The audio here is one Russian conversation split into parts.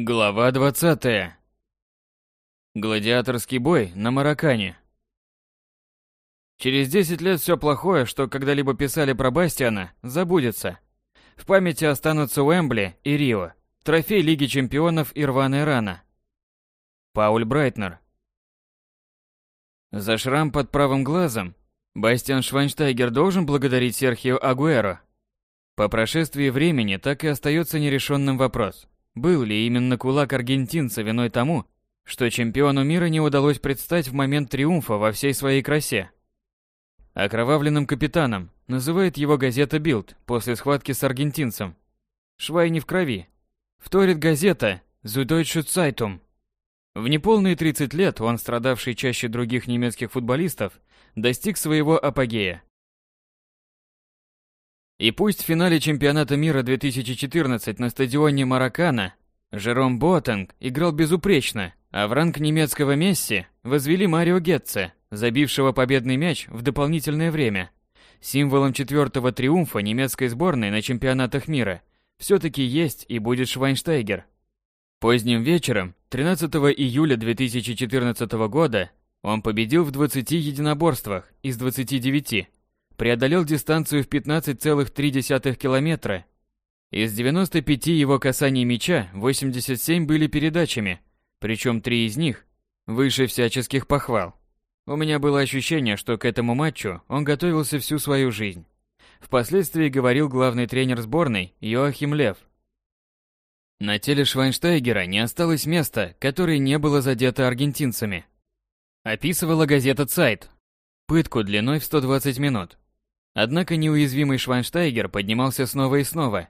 Глава 20. Гладиаторский бой на Маракане. Через 10 лет все плохое, что когда-либо писали про Бастиана, забудется. В памяти останутся Уэмбли и Рио, трофей Лиги чемпионов и рваная рана. Пауль Брайтнер. За шрам под правым глазом Бастиан Швайнштайгер должен благодарить Серхио Агуэро. По прошествии времени так и остается нерешенным вопрос – был ли именно кулак аргентинца виной тому, что чемпиону мира не удалось предстать в момент триумфа во всей своей красе? Окровавленным капитаном называет его газета «Билд» после схватки с аргентинцем. Швай не в крови. Вторит газета «Süddeutsche Zeitung». В неполные 30 лет он, страдавший чаще других немецких футболистов, достиг своего апогея. И пусть в финале чемпионата мира 2014 на стадионе Маракана Жером Боатенг играл безупречно, а в ранг немецкого Месси возвели Марио Гетце, забившего победный мяч в дополнительное время. Символом четвертого триумфа немецкой сборной на чемпионатах мира все-таки есть и будет Швайнштайгер. Поздним вечером, 13 июля 2014 года, он победил в 20 единоборствах из 29 преодолел дистанцию в 15,3 километра. Из 95 его касаний мяча 87 были передачами, причем три из них выше всяческих похвал. У меня было ощущение, что к этому матчу он готовился всю свою жизнь. Впоследствии говорил главный тренер сборной Йоахим Лев. На теле Швайнштайгера не осталось места, которое не было задето аргентинцами. Описывала газета «Цайт». Пытку длиной в 120 минут. Однако неуязвимый Швайнштайгер поднимался снова и снова,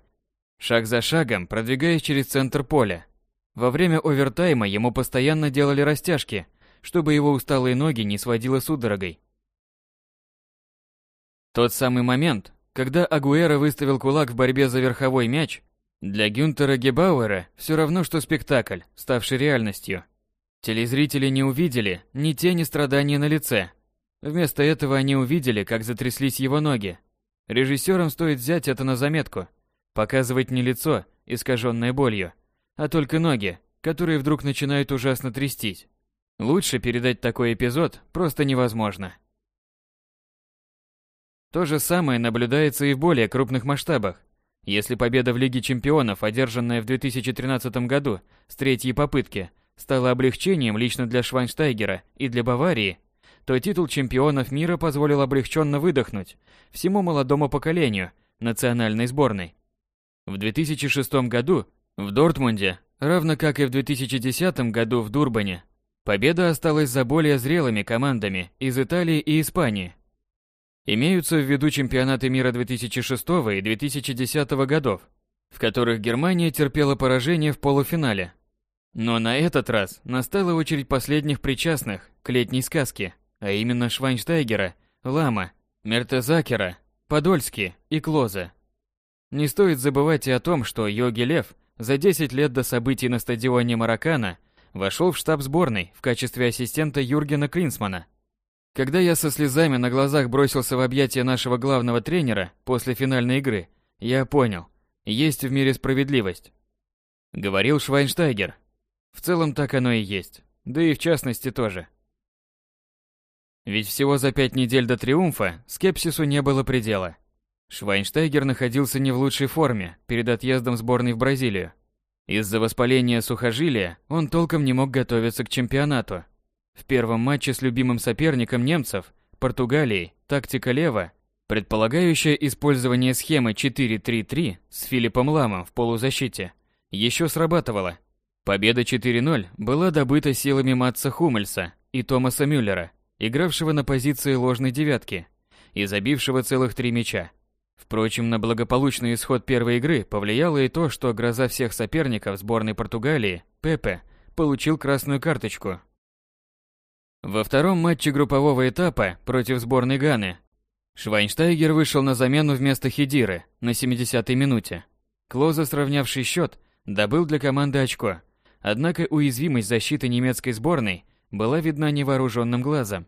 шаг за шагом продвигаясь через центр поля. Во время овертайма ему постоянно делали растяжки, чтобы его усталые ноги не сводило судорогой. Тот самый момент, когда Агуэро выставил кулак в борьбе за верховой мяч, для Гюнтера Гебауэра все равно, что спектакль, ставший реальностью. Телезрители не увидели ни тени страдания на лице, Вместо этого они увидели, как затряслись его ноги. Режиссерам стоит взять это на заметку. Показывать не лицо, искаженное болью, а только ноги, которые вдруг начинают ужасно трястись. Лучше передать такой эпизод просто невозможно. То же самое наблюдается и в более крупных масштабах. Если победа в Лиге чемпионов, одержанная в 2013 году с третьей попытки, стала облегчением лично для Швайнштайгера и для Баварии, то титул чемпионов мира позволил облегченно выдохнуть всему молодому поколению национальной сборной. В 2006 году в Дортмунде, равно как и в 2010 году в Дурбане, победа осталась за более зрелыми командами из Италии и Испании. Имеются в виду чемпионаты мира 2006 и 2010 годов, в которых Германия терпела поражение в полуфинале. Но на этот раз настала очередь последних причастных к летней сказке – а именно Швайнштайгера, Лама, Мертезакера, Подольски и Клоза. Не стоит забывать и о том, что Йоги Лев за 10 лет до событий на стадионе Маракана вошел в штаб сборной в качестве ассистента Юргена Клинсмана. Когда я со слезами на глазах бросился в объятия нашего главного тренера после финальной игры, я понял, есть в мире справедливость. Говорил Швайнштайгер. В целом так оно и есть. Да и в частности тоже. Ведь всего за пять недель до триумфа скепсису не было предела. Швайнштайгер находился не в лучшей форме перед отъездом сборной в Бразилию. Из-за воспаления сухожилия он толком не мог готовиться к чемпионату. В первом матче с любимым соперником немцев, Португалией, тактика Лева, предполагающая использование схемы 4-3-3 с Филиппом Ламом в полузащите, еще срабатывала. Победа 4-0 была добыта силами Матца Хумельса и Томаса Мюллера – игравшего на позиции ложной девятки и забившего целых три мяча. Впрочем, на благополучный исход первой игры повлияло и то, что гроза всех соперников сборной Португалии, Пепе, получил красную карточку. Во втором матче группового этапа против сборной Ганы Швайнштайгер вышел на замену вместо Хидиры на 70-й минуте. Клоза, сравнявший счет, добыл для команды очко. Однако уязвимость защиты немецкой сборной была видна невооруженным глазом.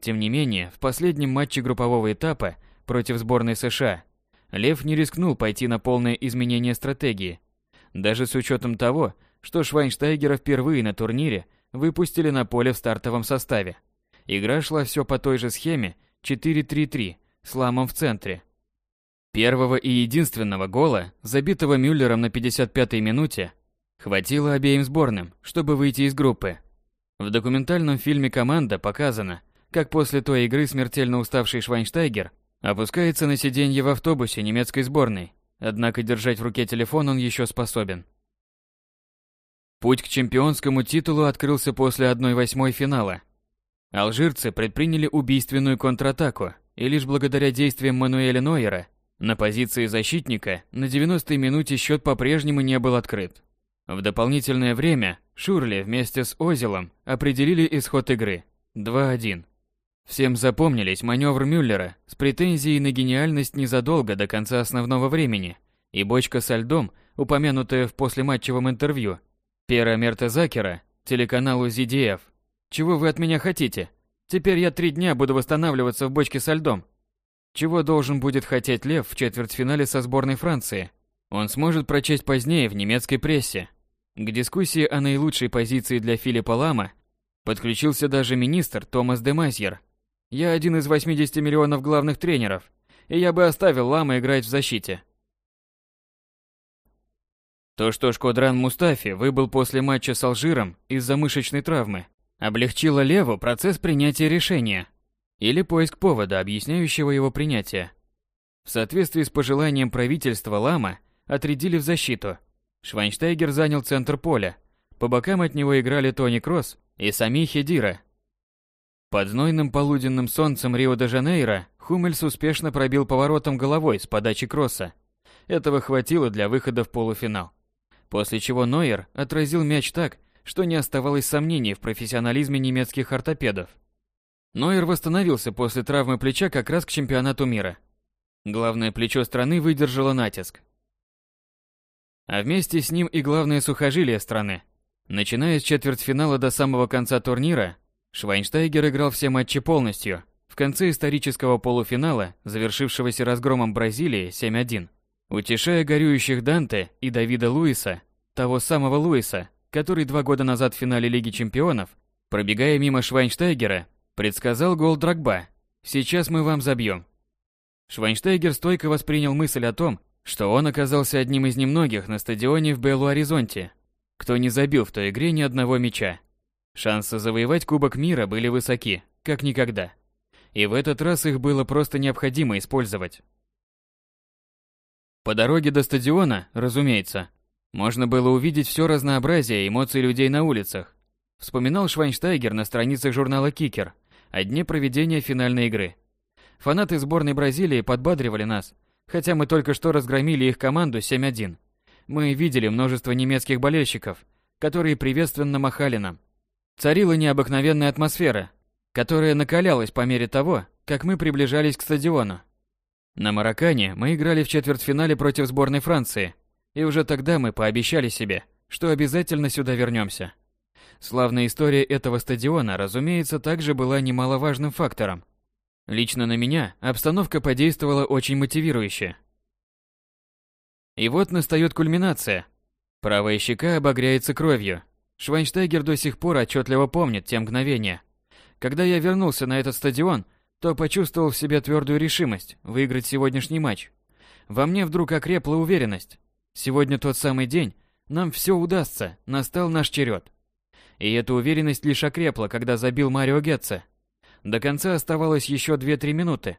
Тем не менее, в последнем матче группового этапа против сборной США Лев не рискнул пойти на полное изменение стратегии. Даже с учетом того, что Швайнштайгера впервые на турнире выпустили на поле в стартовом составе. Игра шла все по той же схеме 4-3-3 с Ламом в центре. Первого и единственного гола, забитого Мюллером на 55-й минуте, хватило обеим сборным, чтобы выйти из группы. В документальном фильме «Команда» показано, как после той игры смертельно уставший Швайнштайгер опускается на сиденье в автобусе немецкой сборной, однако держать в руке телефон он еще способен. Путь к чемпионскому титулу открылся после 1-8 финала. Алжирцы предприняли убийственную контратаку, и лишь благодаря действиям Мануэля Нойера на позиции защитника на 90-й минуте счет по-прежнему не был открыт. В дополнительное время Шурли вместе с Озелом определили исход игры 2-1. Всем запомнились маневр Мюллера с претензией на гениальность незадолго до конца основного времени и бочка со льдом, упомянутая в послематчевом интервью Пера Мертезакера телеканалу ZDF. Чего вы от меня хотите? Теперь я три дня буду восстанавливаться в бочке со льдом. Чего должен будет хотеть Лев в четвертьфинале со сборной Франции? Он сможет прочесть позднее в немецкой прессе. К дискуссии о наилучшей позиции для Филиппа Лама подключился даже министр Томас де Мазьер. Я один из 80 миллионов главных тренеров, и я бы оставил Лама играть в защите. То, что Шкодран Мустафи выбыл после матча с Алжиром из-за мышечной травмы, облегчило Леву процесс принятия решения или поиск повода, объясняющего его принятие. В соответствии с пожеланием правительства Лама отрядили в защиту. Швайнштайгер занял центр поля. По бокам от него играли Тони Кросс и Сами Хедира. Под знойным полуденным солнцем Рио-де-Жанейро Хумельс успешно пробил поворотом головой с подачи Кросса. Этого хватило для выхода в полуфинал после чего Нойер отразил мяч так, что не оставалось сомнений в профессионализме немецких ортопедов. Нойер восстановился после травмы плеча как раз к чемпионату мира. Главное плечо страны выдержало натиск. А вместе с ним и главное сухожилие страны. Начиная с четвертьфинала до самого конца турнира, Швайнштайгер играл все матчи полностью. В конце исторического полуфинала, завершившегося разгромом Бразилии 7-1, Утешая горюющих Данте и Давида Луиса, того самого Луиса, который два года назад в финале Лиги Чемпионов, пробегая мимо Швайнштайгера, предсказал гол Драгба «Сейчас мы вам забьем». Швайнштайгер стойко воспринял мысль о том, что он оказался одним из немногих на стадионе в Белу-Оризонте, кто не забил в той игре ни одного мяча. Шансы завоевать Кубок мира были высоки, как никогда. И в этот раз их было просто необходимо использовать. По дороге до стадиона, разумеется, можно было увидеть все разнообразие эмоций людей на улицах. Вспоминал Швайнштайгер на страницах журнала «Кикер» о дне проведения финальной игры. Фанаты сборной Бразилии подбадривали нас, хотя мы только что разгромили их команду 7-1. Мы видели множество немецких болельщиков, которые приветственно махали нам. Царила необыкновенная атмосфера, которая накалялась по мере того, как мы приближались к стадиону. На Маракане мы играли в четвертьфинале против сборной Франции, и уже тогда мы пообещали себе, что обязательно сюда вернемся. Славная история этого стадиона, разумеется, также была немаловажным фактором. Лично на меня обстановка подействовала очень мотивирующе. И вот настает кульминация. Правая щека обогряется кровью. Швайнштайгер до сих пор отчетливо помнит те мгновения. Когда я вернулся на этот стадион, то почувствовал в себе твердую решимость выиграть сегодняшний матч. Во мне вдруг окрепла уверенность. Сегодня тот самый день, нам все удастся, настал наш черед. И эта уверенность лишь окрепла, когда забил Марио Гетце. До конца оставалось еще 2-3 минуты.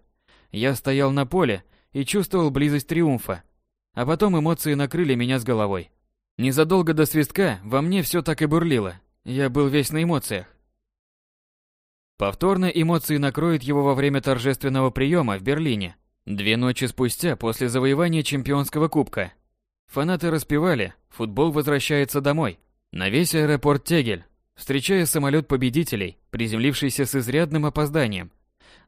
Я стоял на поле и чувствовал близость триумфа. А потом эмоции накрыли меня с головой. Незадолго до свистка во мне все так и бурлило. Я был весь на эмоциях. Повторно эмоции накроют его во время торжественного приема в Берлине, две ночи спустя после завоевания чемпионского кубка. Фанаты распевали «Футбол возвращается домой» на весь аэропорт Тегель, встречая самолет победителей, приземлившийся с изрядным опозданием.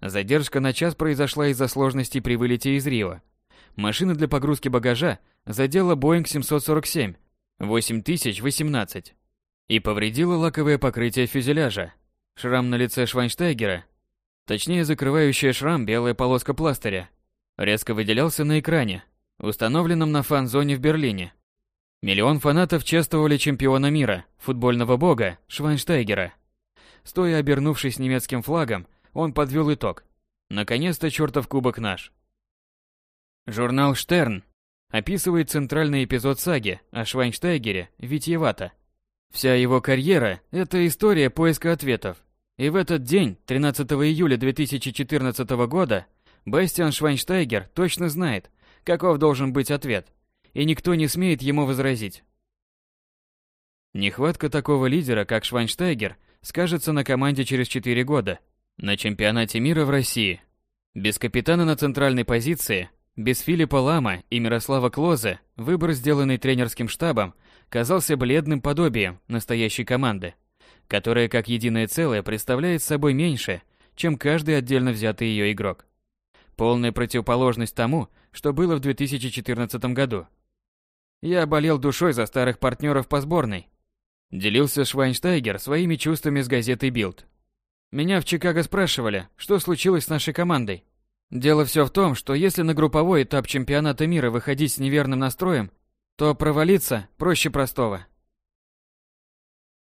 Задержка на час произошла из-за сложностей при вылете из Рио. Машина для погрузки багажа задела Boeing 747 8018 и повредила лаковое покрытие фюзеляжа, Шрам на лице Швайнштайгера, точнее закрывающая шрам белая полоска пластыря, резко выделялся на экране, установленном на фан-зоне в Берлине. Миллион фанатов чествовали чемпиона мира, футбольного бога, Швайнштайгера. Стоя обернувшись немецким флагом, он подвел итог. Наконец-то чертов кубок наш. Журнал «Штерн» описывает центральный эпизод саги о Швайнштайгере витиевато. Вся его карьера – это история поиска ответов. И в этот день, 13 июля 2014 года, Бастиан Швайнштайгер точно знает, каков должен быть ответ, и никто не смеет ему возразить. Нехватка такого лидера, как Швайнштайгер, скажется на команде через 4 года, на чемпионате мира в России. Без капитана на центральной позиции без Филиппа Лама и Мирослава Клозе выбор, сделанный тренерским штабом, казался бледным подобием настоящей команды, которая как единое целое представляет собой меньше, чем каждый отдельно взятый ее игрок. Полная противоположность тому, что было в 2014 году. Я болел душой за старых партнеров по сборной. Делился Швайнштайгер своими чувствами с газетой «Билд». Меня в Чикаго спрашивали, что случилось с нашей командой. Дело все в том, что если на групповой этап чемпионата мира выходить с неверным настроем, то провалиться проще простого.